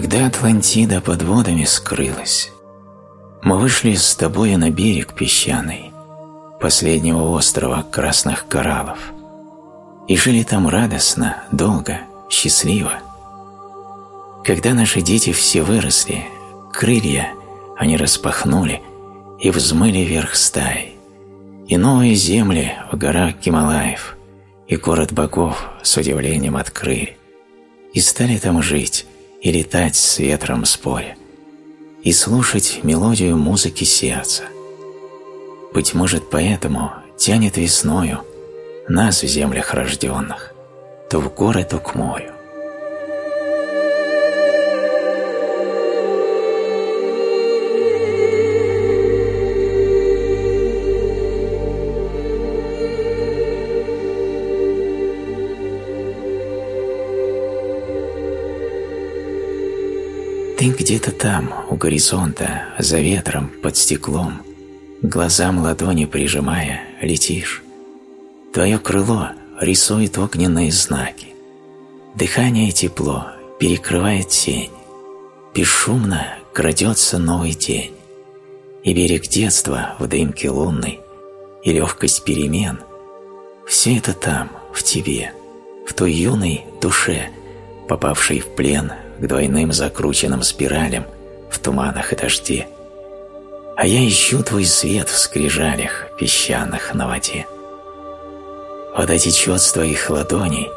Когда Атлантида под водами скрылась, мы вышли с тобой на берег песчаный, последнего острова красных кораллов, и жили там радостно, долго, счастливо. Когда наши дети все выросли, крылья они распахнули и взмыли вверх стаи, и новые земли в горах Гималаев, и город богов с удивлением открыли, и стали там жить и летать с ветром споря, и слушать мелодию музыки сердца. Быть может, поэтому тянет весною нас в землях рожденных, то в горы, то к морю. Ты где-то там, у горизонта, за ветром, под стеклом, глазам ладони прижимая, летишь. Твое крыло рисует огненные знаки. Дыхание тепло перекрывает тень. Бесшумно крадется новый день. И берег детства в дымке лунной, и легкость перемен – все это там, в тебе, в той юной душе, попавшей в плен к двойным закрученным спиралям в туманах и дожде. А я ищу твой свет в скрижалях песчаных на воде. Вода течет с твоих ладоней,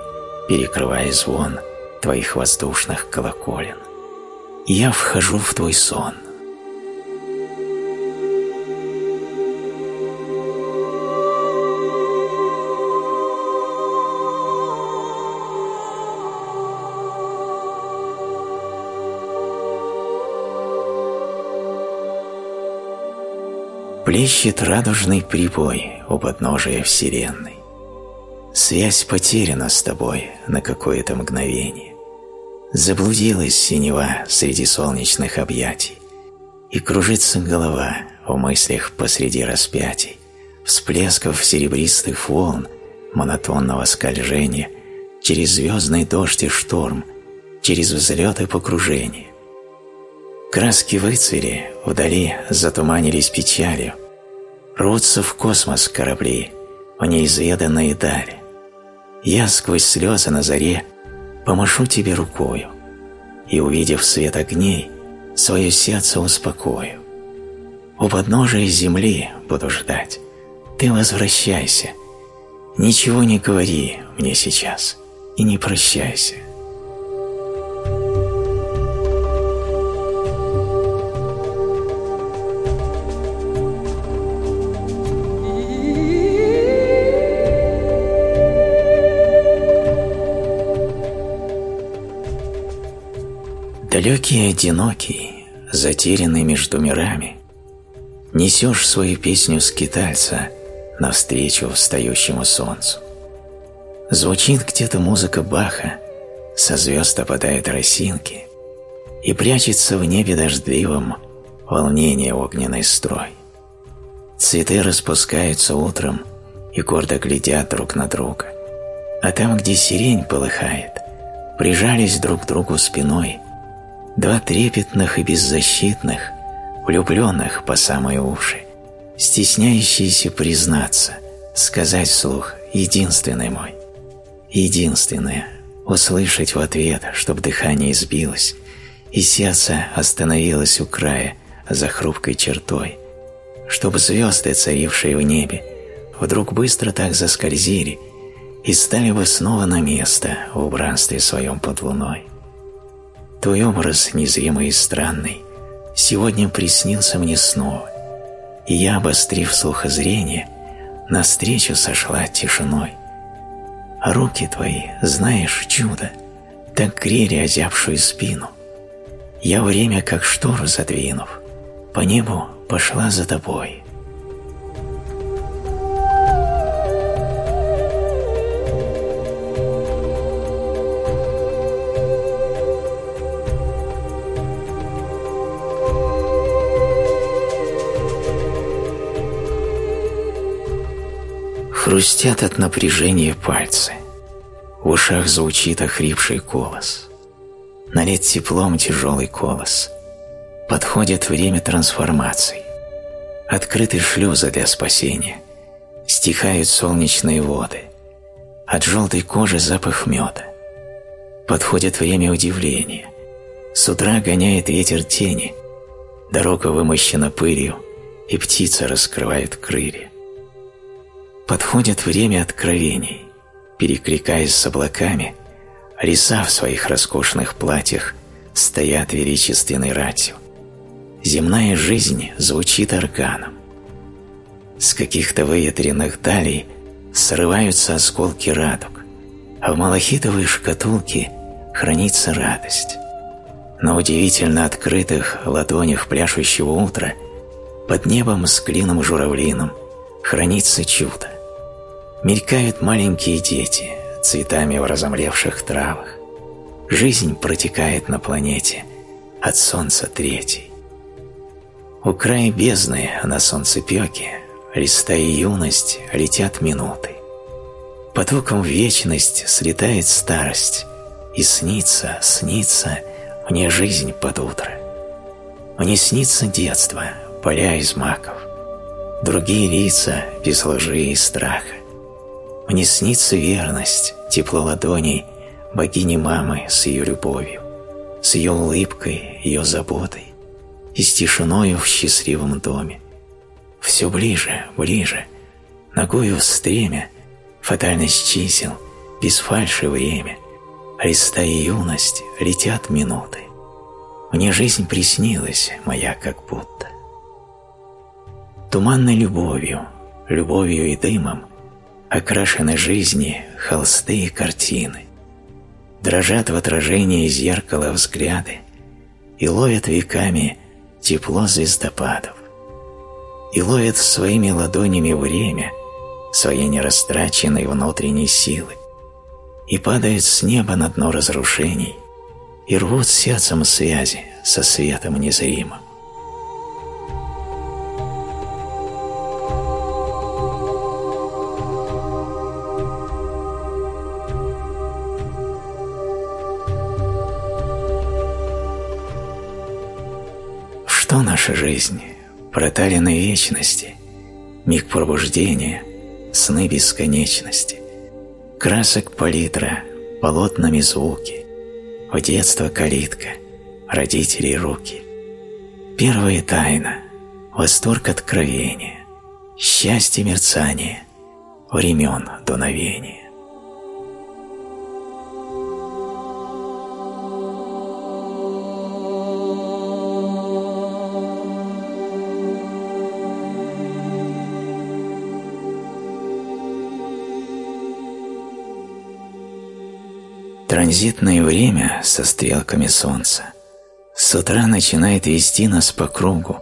перекрывая звон твоих воздушных колоколен. И я вхожу в твой сон – Плещет радужный прибой у подножия Вселенной. Связь потеряна с тобой на какое-то мгновение. Заблудилась синева среди солнечных объятий, и кружится голова в мыслях посреди распятий, всплесков серебристых волн, монотонного скольжения, через звездный дождь и шторм, через взлеты покружения. Краски выцвели, вдали затуманились печалью, Рвутся в космос корабли, в неизведанные дали. Я сквозь слезы на заре помашу тебе рукою, и, увидев свет огней, свое сердце успокою. У подножия земли буду ждать, ты возвращайся, ничего не говори мне сейчас и не прощайся. Далекий и одинокий, затерянный между мирами, Несешь свою песню скитальца Навстречу встающему солнцу. Звучит где-то музыка Баха, Со звезд опадают росинки, И прячется в небе дождливом Волнение огненной строй. Цветы распускаются утром И гордо глядят друг на друга, А там, где сирень полыхает, Прижались друг к другу спиной — Два трепетных и беззащитных, влюбленных по самые уши, стесняющиеся признаться, сказать вслух «единственный мой». Единственное – услышать в ответ, чтоб дыхание сбилось, и сердце остановилось у края за хрупкой чертой, чтобы звезды, царившие в небе, вдруг быстро так заскользили и стали бы снова на место в убранстве своем под луной. Твой образ, незримый и странный, сегодня приснился мне снова, и я, обострив слухозрение, навстречу сошла тишиной. Руки твои, знаешь, чудо, так грели озябшую спину. Я время, как штору задвинув, по небу пошла за тобой. Хрустят от напряжения пальцы. В ушах звучит охрипший голос. налит теплом тяжелый колос. Подходит время трансформаций. Открыты шлюзы для спасения. Стихают солнечные воды. От желтой кожи запах меда. Подходит время удивления. С утра гоняет ветер тени. Дорога вымощена пылью, и птица раскрывает крылья. Подходит время откровений. Перекликаясь с облаками, леса в своих роскошных платьях стоят величественной ратью. Земная жизнь звучит органом. С каких-то выветренных далей срываются осколки радуг, а в малахитовой шкатулке хранится радость. На удивительно открытых ладонях пляшущего утра под небом с клином журавлиным хранится чудо. Мелькают маленькие дети цветами в разомлевших травах. Жизнь протекает на планете от солнца третий. У края бездны на солнцепеке листа и юность летят минуты. Потоком в вечность слетает старость, и снится, снится мне жизнь под утро. Мне снится детство, поля из маков, другие лица без лжи и страха. Мне снится верность, тепло ладоней богини-мамы с ее любовью, с ее улыбкой, ее заботой и с тишиною в счастливом доме. Все ближе, ближе, ногою в стремя, фатальность чисел, без фальши время, Христа и юность летят минуты. Мне жизнь приснилась моя как будто. Туманной любовью, любовью и дымом окрашены жизни холсты и картины. Дрожат в отражении зеркала взгляды и ловят веками тепло звездопадов. И ловят своими ладонями время своей нерастраченной внутренней силы и падают с неба на дно разрушений и рвут сердцем связи со светом незримым. Наша жизнь? Проталины вечности, миг пробуждения, сны бесконечности, красок палитра, полотнами звуки, в детство калитка, родителей руки. Первая тайна, восторг откровения, счастье мерцания, времен дуновения. Транзитное время со стрелками солнца с утра начинает вести нас по кругу.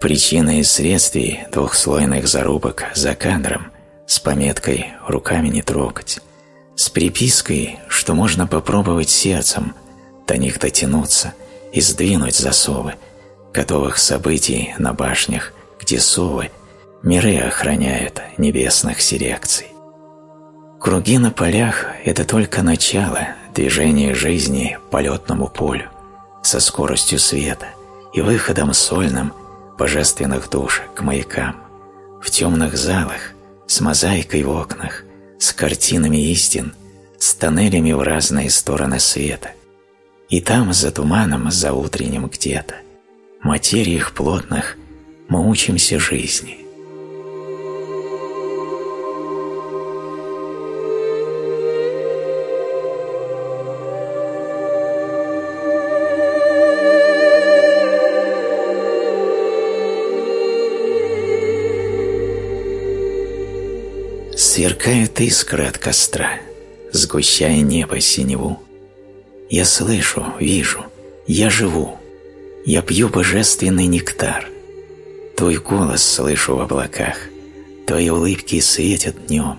Причины и следствий двухслойных зарубок за кадром с пометкой «руками не трогать», с припиской, что можно попробовать сердцем до них дотянуться и сдвинуть засовы, готовых событий на башнях, где совы миры охраняют небесных селекций. Круги на полях – это только начало движения жизни по летному полю со скоростью света и выходом сольным божественных душ к маякам, в темных залах, с мозаикой в окнах, с картинами истин, с тоннелями в разные стороны света. И там, за туманом, за утренним где-то, материях плотных, мы учимся жизни. Сверкают искры от костра, сгущая небо синеву. Я слышу, вижу, я живу, я пью божественный нектар. Твой голос слышу в облаках, твои улыбки светят днем,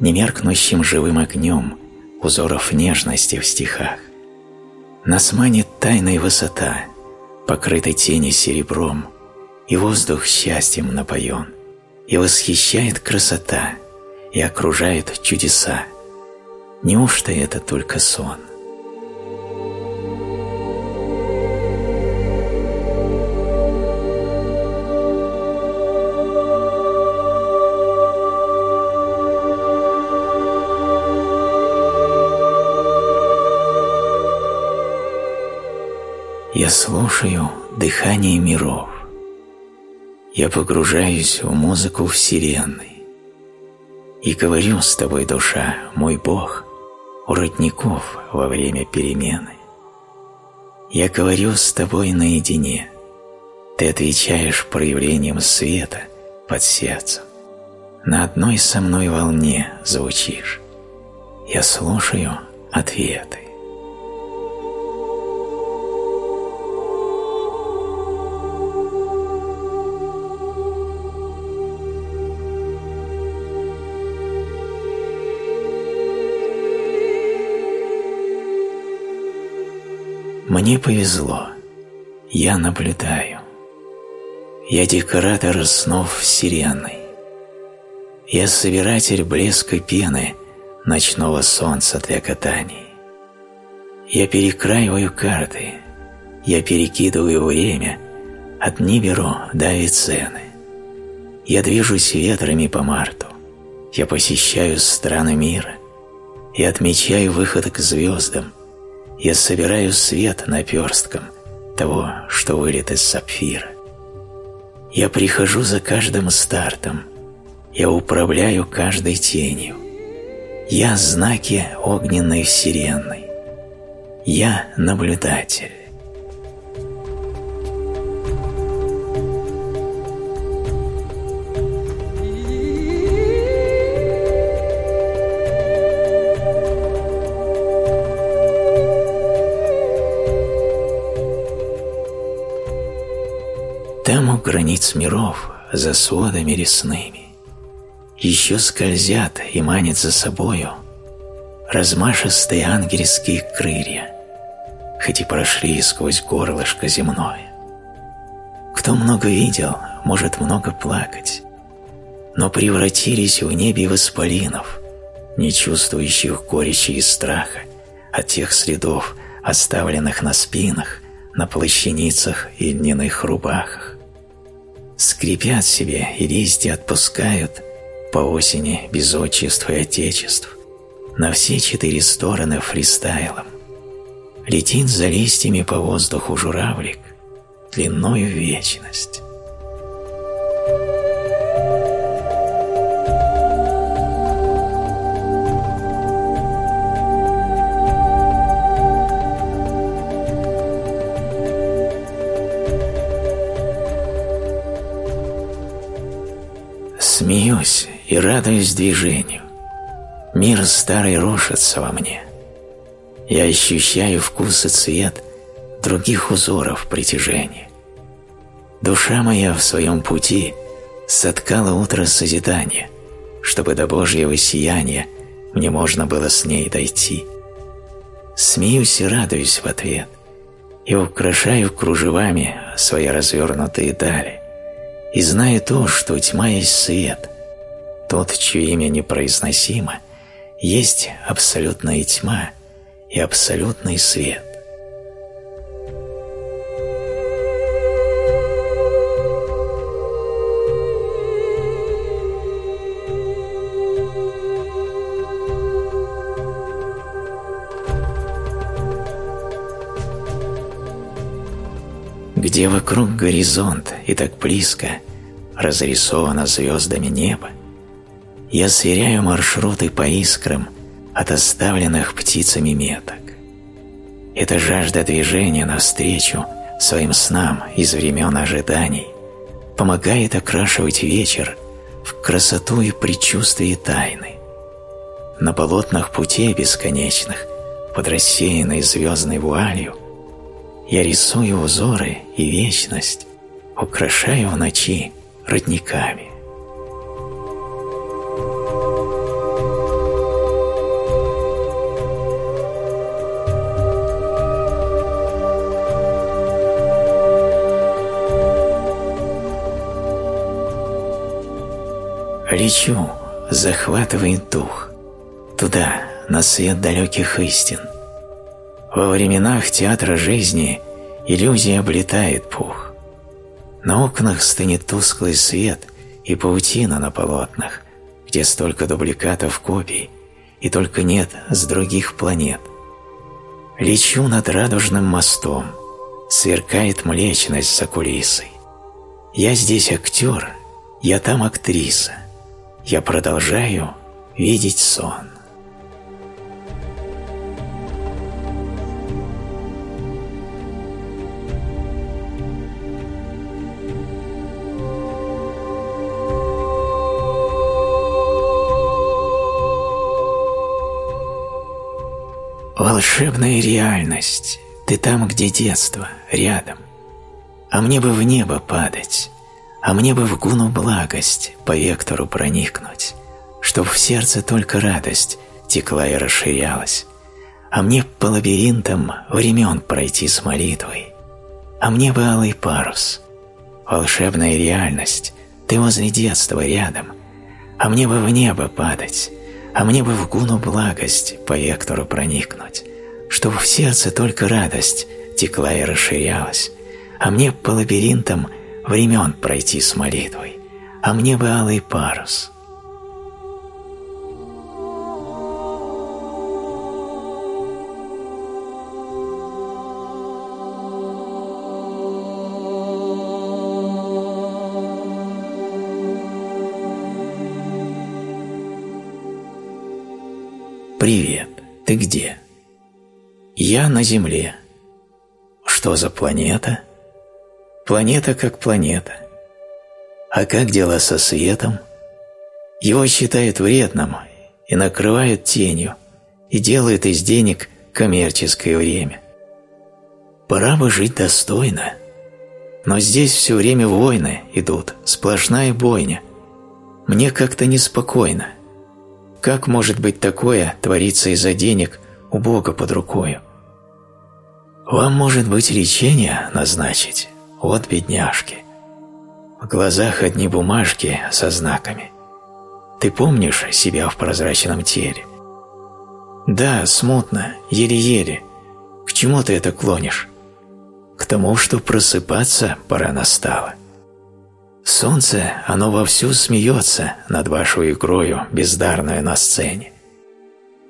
немеркнущим живым огнем узоров нежности в стихах. Нас манит тайная высота, покрытой тени серебром, и воздух счастьем напоен, и восхищает красота — и окружают чудеса. Неужто это только сон? Я слушаю дыхание миров. Я погружаюсь в музыку Вселенной. И говорю с тобой, душа, мой Бог, у родников во время перемены. Я говорю с тобой наедине. Ты отвечаешь проявлением света под сердцем. На одной со мной волне звучишь. Я слушаю ответы. Мне повезло. Я наблюдаю. Я декоратор снов вселенной. Я собиратель блеска пены ночного солнца для катаний. Я перекраиваю карты, я перекидываю время, от Ниберу до Авиценны. Я движусь ветрами по Марту, я посещаю страны мира, я отмечаю выход к звездам, я собираю свет наперстком того, что вылет из сапфира. Я прихожу за каждым стартом, я управляю каждой тенью. Я знаки огненной вселенной. Я наблюдатель. Границ миров, за сводами лесными, еще скользят и манят за собою размашистые ангельские крылья, хоть и прошли сквозь горлышко земное. Кто много видел, может много плакать, но превратились в небе в исполинов, не чувствующих горечи и страха от тех следов, оставленных на спинах, на плащаницах и льняных рубахах скрипят себе и листья отпускают по осени без отчеств и отечеств на все четыре стороны фристайлом. Летит за листьями по воздуху журавлик длиною в вечность. Смеюсь и радуюсь движению. Мир старый рушится во мне. Я ощущаю вкус и цвет других узоров притяжения. Душа моя в своем пути соткала утро созидания, чтобы до Божьего сияния мне можно было с ней дойти. Смеюсь и радуюсь в ответ, и украшаю кружевами свои развернутые дали и знаю то, что тьма есть свет. Тот, чье имя непроизносимо, есть абсолютная тьма и абсолютный свет. Где вокруг горизонт и так близко разрисовано звездами небо, я сверяю маршруты по искрам от оставленных птицами меток. Это жажда движения навстречу своим снам из времен ожиданий помогает окрашивать вечер в красоту и предчувствие тайны. На полотнах путей бесконечных, под рассеянной звездной вуалью, я рисую узоры и вечность, украшаю в ночи родниками. Лечу, захватывает дух, туда, на свет далеких истин – во временах театра жизни иллюзия облетает пух. На окнах стынет тусклый свет и паутина на полотнах, где столько дубликатов копий, и только нет с других планет. Лечу над радужным мостом, сверкает млечность за кулисой. Я здесь актер, я там актриса. Я продолжаю видеть сон. Волшебная реальность. Ты там, где детство, рядом. А мне бы в небо падать, а мне бы в гуну благость по вектору проникнуть, чтоб в сердце только радость текла и расширялась. А мне по лабиринтам времен пройти с молитвой, а мне бы алый парус. Волшебная реальность, ты возле детства рядом, а мне бы в небо падать, а мне бы в гуну благость по вектору проникнуть, чтобы в сердце только радость текла и расширялась, а мне по лабиринтам времен пройти с молитвой, а мне бы алый парус. Привет, ты где? Я на Земле. Что за планета? Планета как планета. А как дела со светом? Его считают вредным и накрывают тенью, и делают из денег коммерческое время. Пора бы жить достойно. Но здесь все время войны идут, сплошная бойня. Мне как-то неспокойно. Как может быть такое твориться из-за денег у Бога под рукою? Вам, может быть, лечение назначить? Вот бедняжки. В глазах одни бумажки со знаками. Ты помнишь себя в прозрачном теле? Да, смутно, еле-еле. К чему ты это клонишь? К тому, что просыпаться пора настала. Солнце, оно вовсю смеется над вашей игрою, бездарную на сцене.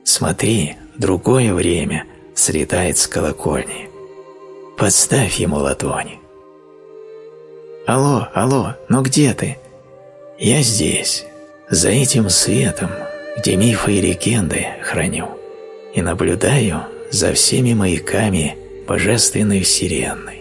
Смотри, другое время слетает с колокольни. Подставь ему ладони. Алло, алло, ну где ты? Я здесь, за этим светом, где мифы и легенды храню, и наблюдаю за всеми маяками божественной вселенной.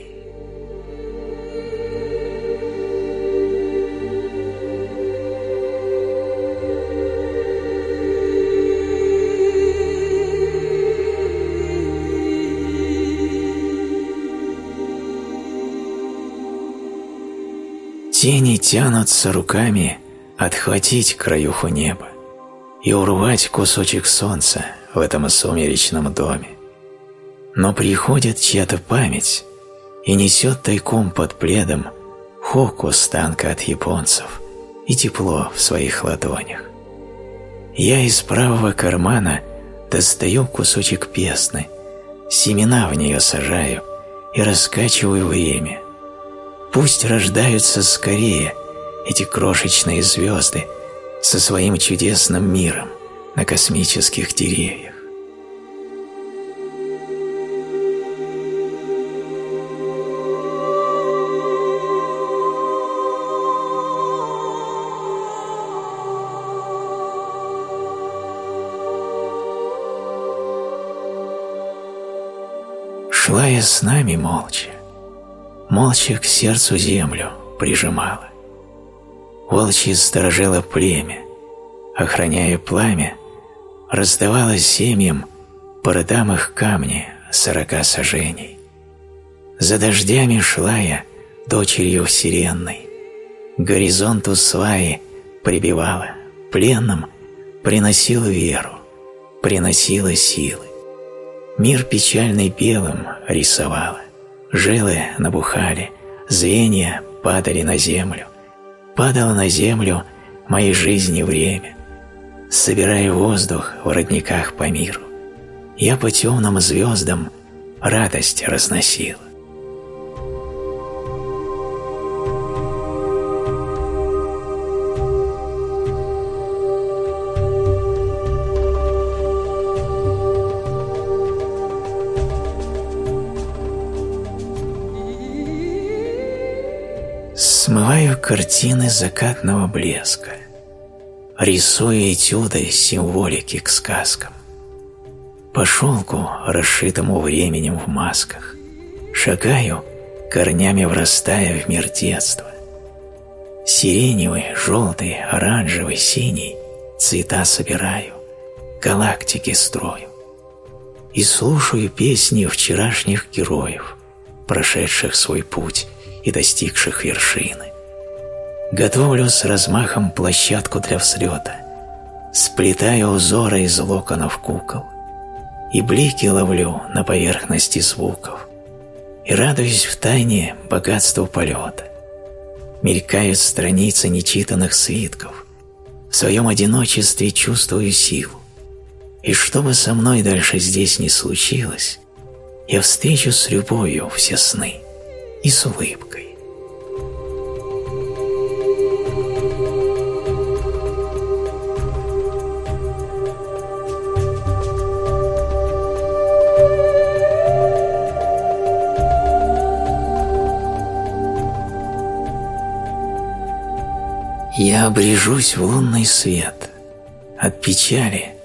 Тени тянутся руками отхватить краюху неба и урвать кусочек солнца в этом сумеречном доме. Но приходит чья-то память и несет тайком под пледом хоку с танка от японцев и тепло в своих ладонях. Я из правого кармана достаю кусочек песны, семена в нее сажаю и раскачиваю время – Пусть рождаются скорее эти крошечные звезды со своим чудесным миром на космических деревьях. Шла я с нами молча, молча к сердцу землю прижимала. Волчье сторожило племя, охраняя пламя, раздавала семьям по родам их камни сорока сажений. За дождями шла я, дочерью вселенной, горизонту сваи прибивала, пленным приносила веру, приносила силы. Мир печальный белым рисовала. Жилы набухали, звенья падали на землю. Падало на землю моей жизни время. Собирая воздух в родниках по миру, я по темным звездам радость разносил. Картины закатного блеска, рисуя этюды символики к сказкам. По шелку, расшитому временем в масках, шагаю, корнями врастая в мир детства. Сиреневый, желтый, оранжевый, синий цвета собираю, галактики строю и слушаю песни вчерашних героев, прошедших свой путь и достигших вершины. Готовлю с размахом площадку для взлета, сплетаю узоры из локонов кукол, и блики ловлю на поверхности звуков, и радуюсь в тайне богатству полета. Мелькают страницы нечитанных свитков, в своем одиночестве чувствую силу, и что бы со мной дальше здесь не случилось, я встречу с любовью все сны. И с улыбкой. Обрежусь в лунный свет. От печали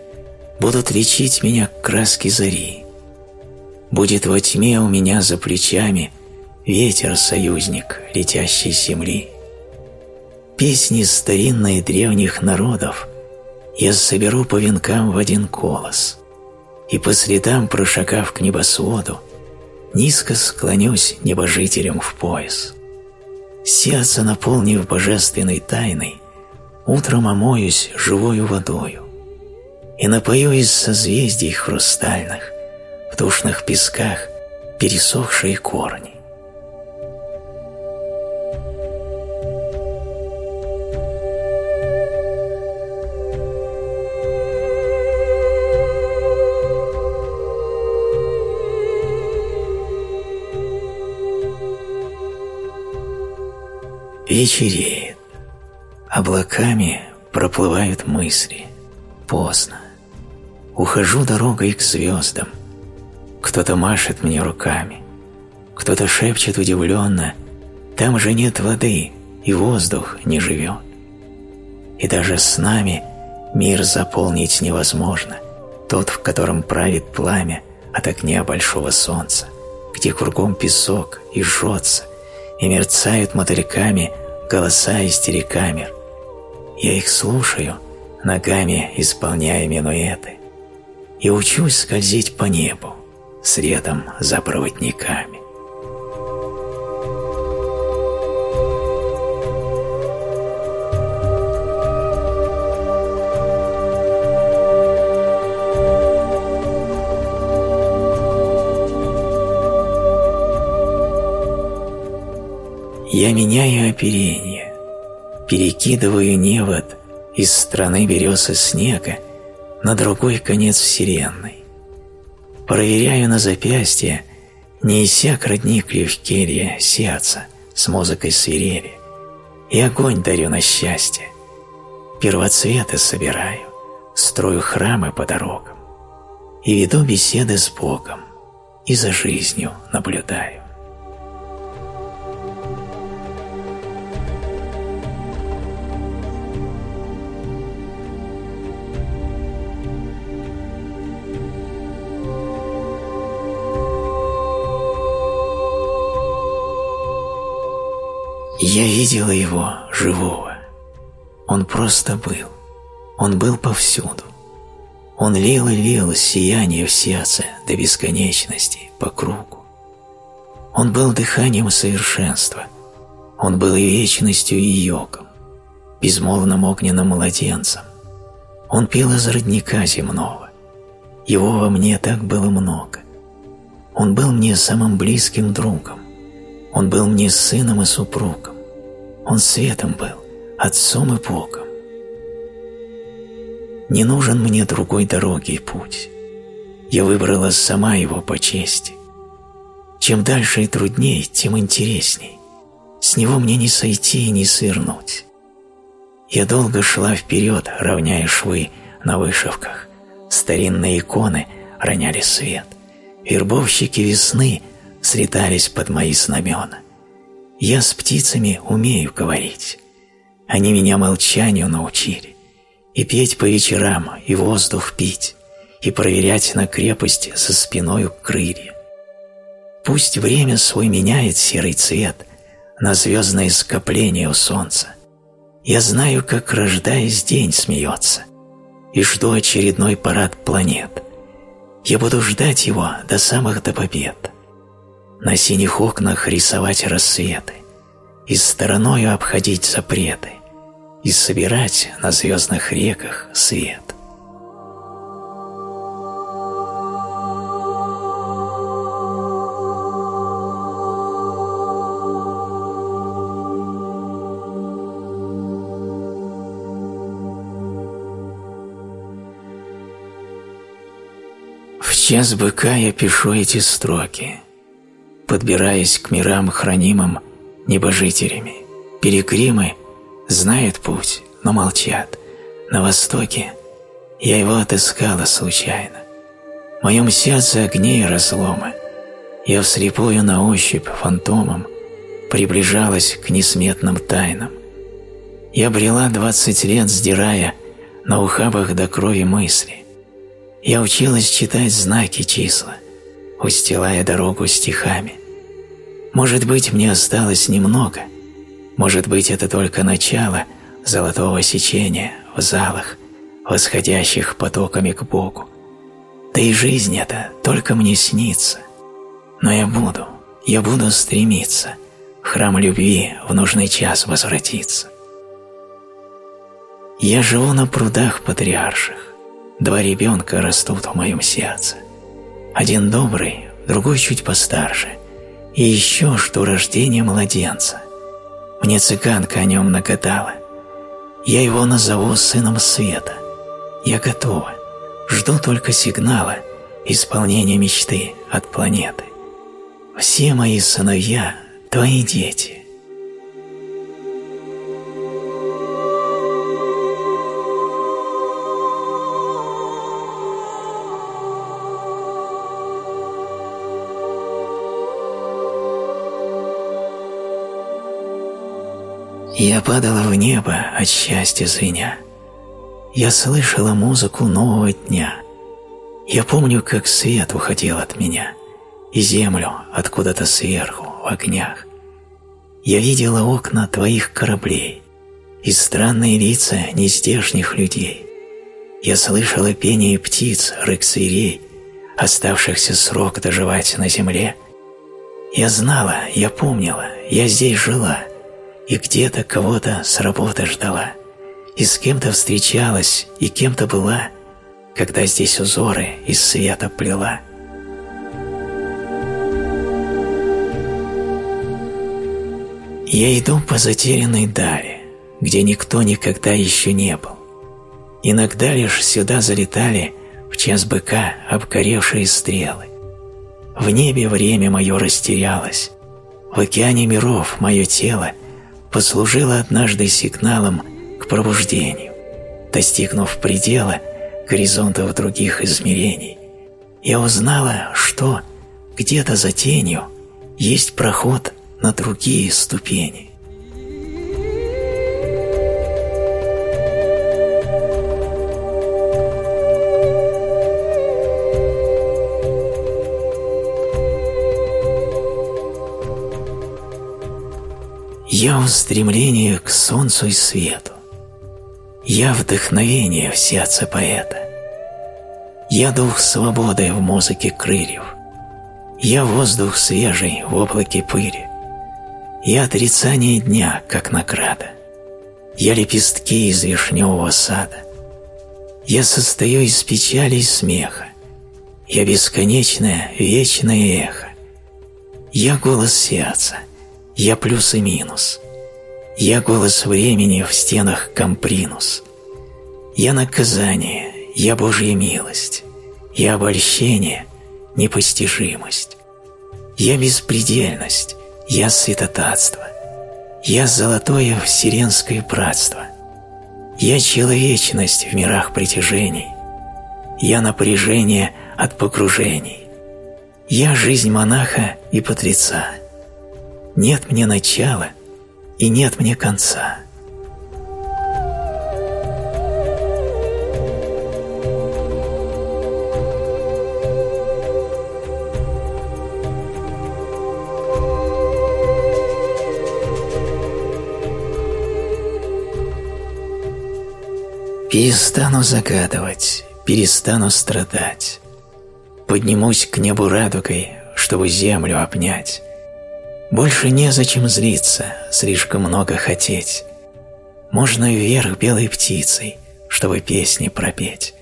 будут лечить меня краски зари. Будет во тьме у меня за плечами ветер-союзник летящей земли. Песни старинные древних народов я соберу по венкам в один колос, и по следам, прошагав к небосводу, низко склонюсь небожителям в пояс. Сердце наполнив божественной тайной, утром омоюсь живою водою и напою из созвездий хрустальных в душных песках пересохшие корни. Вечереет. Облаками проплывают мысли. Поздно. Ухожу дорогой к звездам. Кто-то машет мне руками. Кто-то шепчет удивленно. Там же нет воды, и воздух не живет. И даже с нами мир заполнить невозможно. Тот, в котором правит пламя от огня большого солнца, где кругом песок и жжется, и мерцают мотыльками голоса из телекамер. Я их слушаю, ногами исполняя минуэты, и учусь скользить по небу, следом за проводниками. Я меняю оперение, перекидываю невод из страны берез и снега на другой конец вселенной. Проверяю на запястье, не иссяк родник келье сердца с музыкой свирели, и огонь дарю на счастье. Первоцветы собираю, строю храмы по дорогам, и веду беседы с Богом, и за жизнью наблюдаю. Я видела его живого. Он просто был. Он был повсюду. Он лил и лил сияние в сердце до бесконечности, по кругу. Он был дыханием совершенства. Он был и вечностью, и йогом, безмолвным огненным младенцем. Он пил из родника земного. Его во мне так было много. Он был мне самым близким другом. Он был мне сыном и супругом. Он светом был, отцом и Богом. Не нужен мне другой дороги и путь. Я выбрала сама его по чести. Чем дальше и трудней, тем интересней. С него мне не сойти и не свернуть. Я долго шла вперед, равняя швы на вышивках. Старинные иконы роняли свет. Вербовщики весны слетались под мои знамена Я с птицами умею говорить. Они меня молчанию научили. И петь по вечерам, и воздух пить, и проверять на крепость за спиною крылья. Пусть время свой меняет серый цвет на звездное скопление у солнца. Я знаю, как, рождаясь, день смеется, и жду очередной парад планет. Я буду ждать его до самых до побед. На синих окнах рисовать рассветы, и стороною обходить запреты, и собирать на звездных реках свет. час быка я пишу эти строки, подбираясь к мирам хранимым небожителями. Перекримы знают путь, но молчат. На востоке я его отыскала случайно. В моем сердце огней разломы. Я вслепую на ощупь фантомом приближалась к несметным тайнам. Я брела двадцать лет, сдирая на ухабах до крови мысли. Я училась читать знаки числа, устилая дорогу стихами. Может быть, мне осталось немного, может быть, это только начало золотого сечения в залах, восходящих потоками к Богу. Да и жизнь эта только мне снится. Но я буду, я буду стремиться в храм любви в нужный час возвратиться. Я живу на прудах патриарших, Два ребенка растут в моем сердце. Один добрый, другой чуть постарше. И еще что рождение младенца. Мне цыганка о нем нагадала. Я его назову сыном света. Я готова. Жду только сигнала исполнения мечты от планеты. Все мои сыновья – твои дети. Я падала в небо от счастья звеня. Я слышала музыку нового дня. Я помню, как свет уходил от меня, и землю откуда-то сверху в огнях. Я видела окна твоих кораблей и странные лица нездешних людей. Я слышала пение птиц, рык зверей, оставшихся срок доживать на земле. Я знала, я помнила, я здесь жила — и где-то кого-то с работы ждала, и с кем-то встречалась, и кем-то была, когда здесь узоры из света плела. Я иду по затерянной дали, где никто никогда еще не был. Иногда лишь сюда залетали в час быка обгоревшие стрелы. В небе время мое растерялось, в океане миров мое тело послужило однажды сигналом к пробуждению. Достигнув предела горизонтов других измерений, я узнала, что где-то за тенью есть проход на другие ступени. Я устремление к солнцу и свету. Я вдохновение в сердце поэта. Я дух свободы в музыке крыльев. Я воздух свежий в облаке пыли. Я отрицание дня, как награда. Я лепестки из вишневого сада. Я состою из печали и смеха. Я бесконечное, вечное эхо. Я голос сердца — я плюс и минус. Я голос времени в стенах компринус. Я наказание, я Божья милость. Я обольщение, непостижимость. Я беспредельность, я святотатство. Я золотое вселенское братство. Я человечность в мирах притяжений. Я напряжение от погружений. Я жизнь монаха и патрица. Нет мне начала и нет мне конца. Перестану загадывать, перестану страдать. Поднимусь к небу радугой, чтобы землю обнять. Больше незачем злиться, слишком много хотеть. Можно вверх белой птицей, чтобы песни пропеть.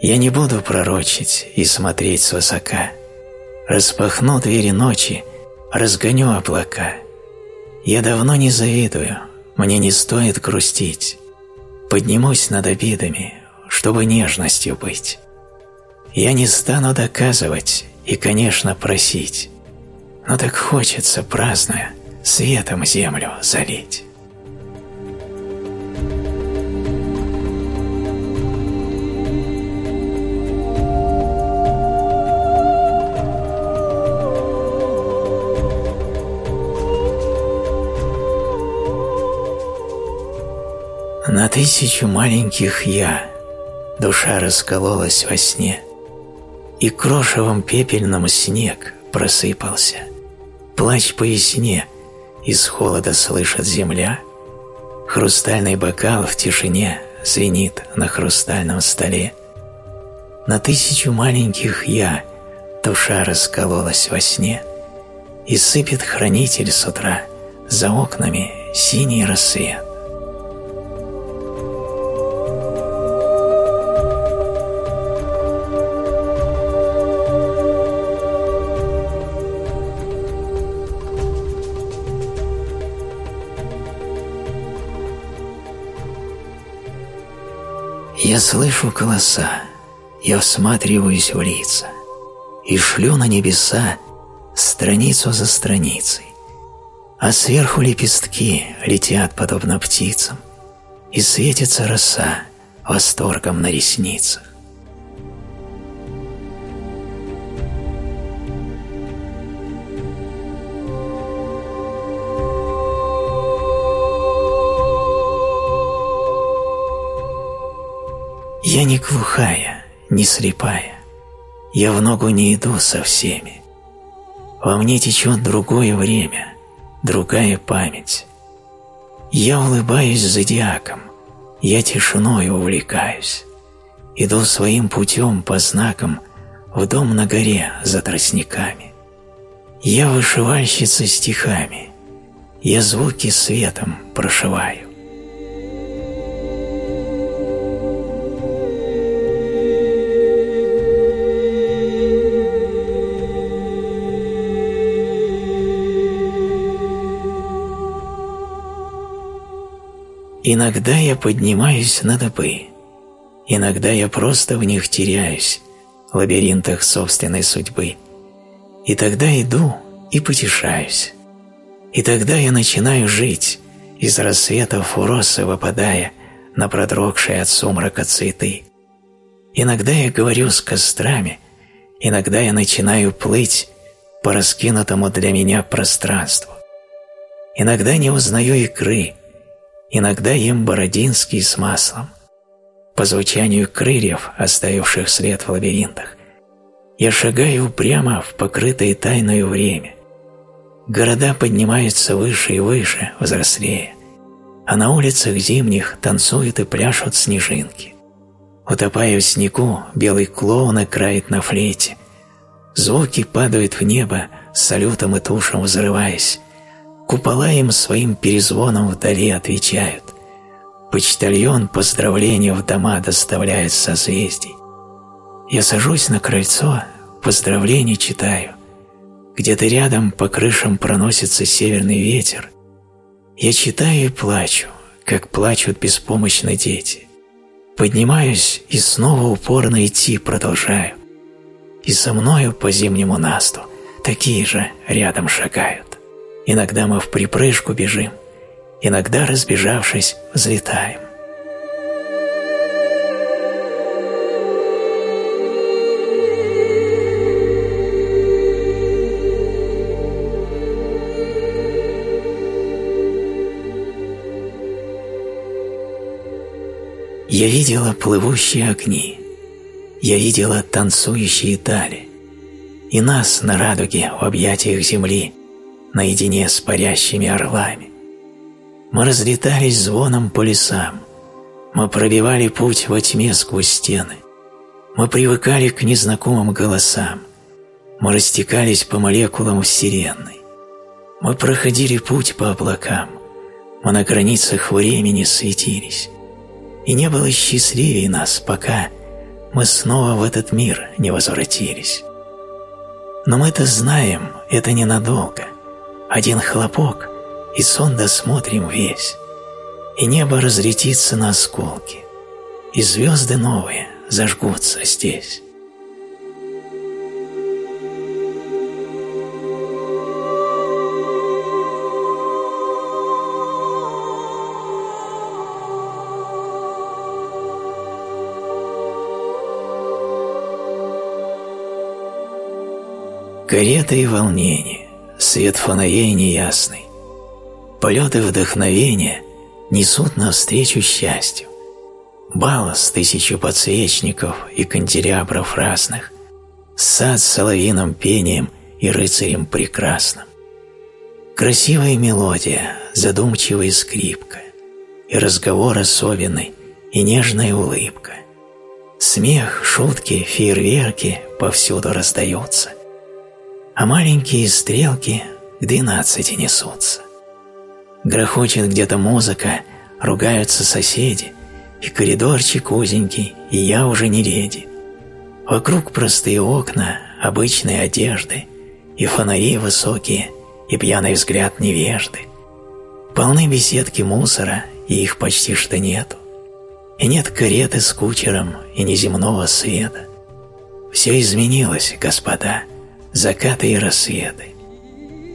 Я не буду пророчить и смотреть свысока. Распахну двери ночи, разгоню облака. Я давно не завидую, мне не стоит грустить. Поднимусь над обидами, чтобы нежностью быть. Я не стану доказывать и, конечно, просить, но так хочется, праздное, светом землю залить. На тысячу маленьких «я» душа раскололась во сне, и крошевом пепельном снег просыпался. Плач по весне, из холода слышит земля, хрустальный бокал в тишине звенит на хрустальном столе. На тысячу маленьких «я» душа раскололась во сне, и сыпет хранитель с утра за окнами синий рассвет. Слышу голоса, я всматриваюсь в лица и шлю на небеса страницу за страницей, а сверху лепестки летят подобно птицам, и светится роса восторгом на ресницах. Я не глухая, не слепая, я в ногу не иду со всеми. Во мне течет другое время, другая память. Я улыбаюсь зодиаком, я тишиной увлекаюсь. Иду своим путем по знакам в дом на горе за тростниками. Я вышивальщица стихами, я звуки светом прошиваю. Иногда я поднимаюсь на дыбы, иногда я просто в них теряюсь, в лабиринтах собственной судьбы. И тогда иду и потешаюсь. И тогда я начинаю жить, из рассветов у росы выпадая на продрогшие от сумрака цветы. Иногда я говорю с кострами, иногда я начинаю плыть по раскинутому для меня пространству. Иногда не узнаю икры, Иногда ем бородинский с маслом. По звучанию крыльев, оставивших след в лабиринтах, я шагаю прямо в покрытое тайною время. Города поднимаются выше и выше, взрослее, а на улицах зимних танцуют и пляшут снежинки. Утопая в снегу, белый клоун играет на флейте. Звуки падают в небо, салютом и тушем взрываясь, Купола им своим перезвоном вдали отвечают. Почтальон поздравления в дома доставляет созвездий. Я сажусь на крыльцо, поздравления читаю. Где-то рядом по крышам проносится северный ветер. Я читаю и плачу, как плачут беспомощные дети. Поднимаюсь и снова упорно идти продолжаю. И со мною по зимнему насту такие же рядом шагают. Иногда мы в припрыжку бежим, иногда, разбежавшись, взлетаем. Я видела плывущие огни, я видела танцующие дали, и нас на радуге в объятиях земли наедине с парящими орлами. Мы разлетались звоном по лесам, мы пробивали путь во тьме сквозь стены, мы привыкали к незнакомым голосам, мы растекались по молекулам Вселенной, мы проходили путь по облакам, мы на границах времени светились, и не было счастливее нас, пока мы снова в этот мир не возвратились. Но мы-то знаем, это ненадолго. Один хлопок, и сон досмотрим весь. И небо разлетится на осколки, и звезды новые зажгутся здесь. Карета и волнение, свет фонарей неясный, полеты вдохновения несут навстречу счастью. Бал с тысячу подсвечников и канделябров разных, сад с соловиным пением и рыцарем прекрасным. Красивая мелодия, задумчивая скрипка, и разговор особенный, и нежная улыбка. Смех, шутки, фейерверки повсюду раздаются – а маленькие стрелки к двенадцати несутся. Грохочет где-то музыка, ругаются соседи, и коридорчик узенький, и я уже не леди. Вокруг простые окна, обычные одежды, и фонари высокие, и пьяный взгляд невежды. Полны беседки мусора, и их почти что нету. И нет кареты с кучером, и неземного света. Все изменилось, господа, закаты и рассветы.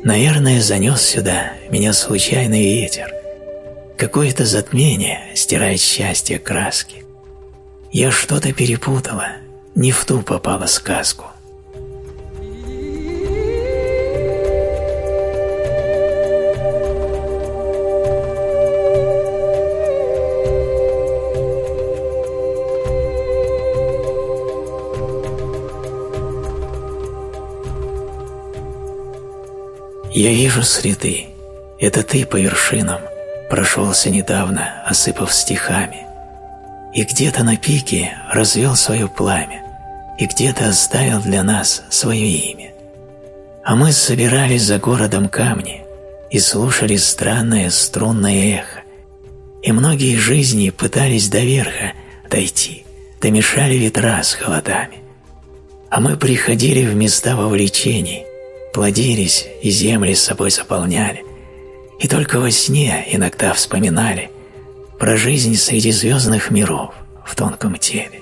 Наверное, занес сюда меня случайный ветер. Какое-то затмение стирает счастье краски. Я что-то перепутала, не в ту попала сказку. Я вижу следы. Это ты по вершинам прошелся недавно, осыпав стихами. И где-то на пике развел свое пламя, и где-то оставил для нас свое имя. А мы собирались за городом камни и слушали странное струнное эхо, и многие жизни пытались до верха дойти, да мешали ветра с холодами. А мы приходили в места вовлечений, плодились и земли с собой заполняли, и только во сне иногда вспоминали про жизнь среди звездных миров в тонком теле.